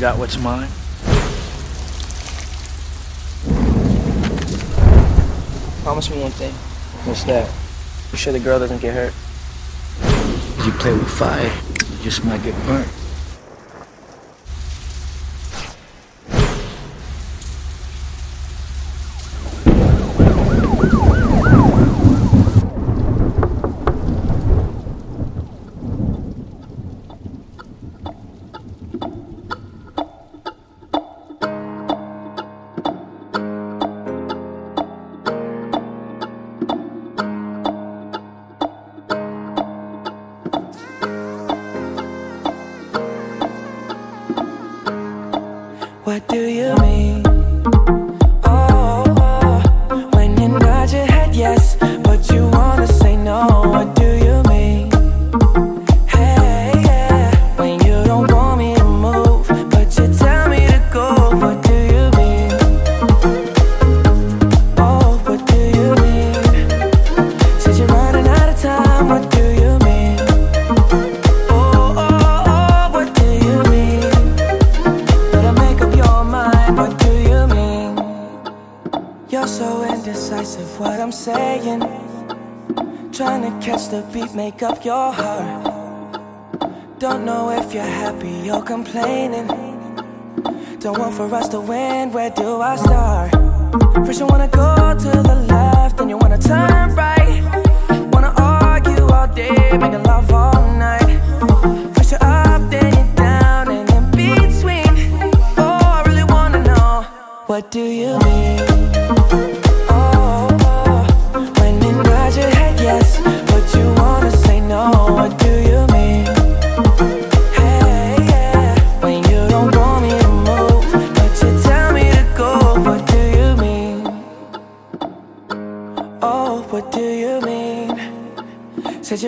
You got what's mine? Promise me one thing. What's that? You sure the girl doesn't get hurt? You play with fire, you just might get burnt. What do you mean? Trying to catch the beat, make up your heart. Don't know if you're happy or complaining. Don't want for us to win, where do I start? First, you wanna go to the left, then you wanna turn right. Wanna argue all day, making love all night.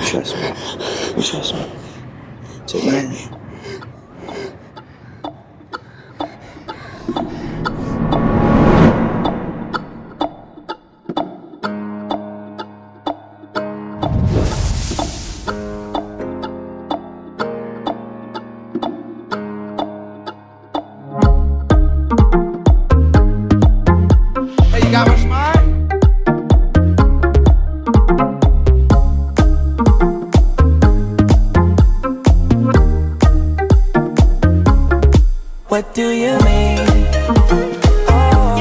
Trust me. Trust me. Take my hand. What do you mean? Oh,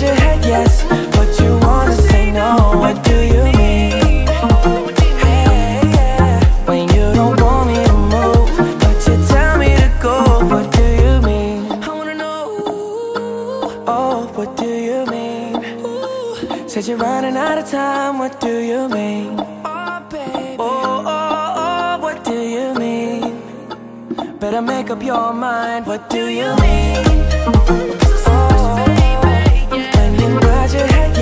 your head yes, but you wanna say no. What do you mean? When you don't want me to move, but you tell me to go. What do you mean? I wanna know. Oh, what do you mean? Said you're running out of time. What do you mean? Oh, baby. Oh, Better make up your mind. What do you mean? Oh, when you nod your head